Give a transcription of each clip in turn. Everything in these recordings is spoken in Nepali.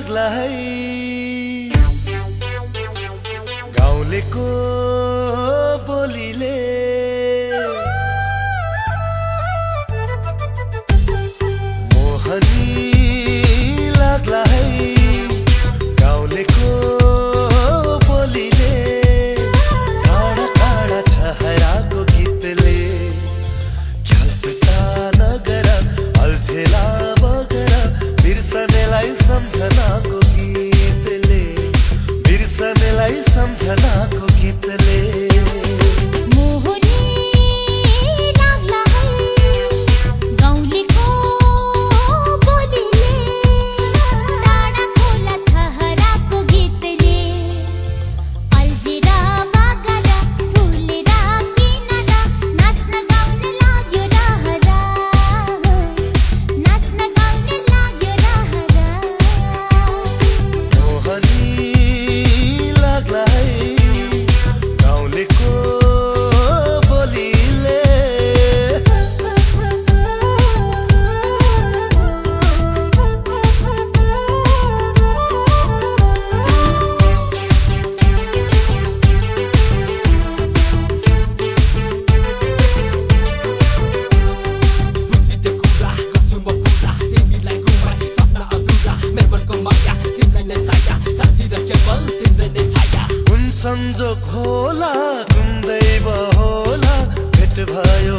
लाग्ला है गाउँलेको some to love. जो खोला घुम्दै बहोला भेट भयो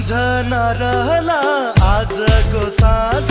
सम्झना रहला आजको साँझ।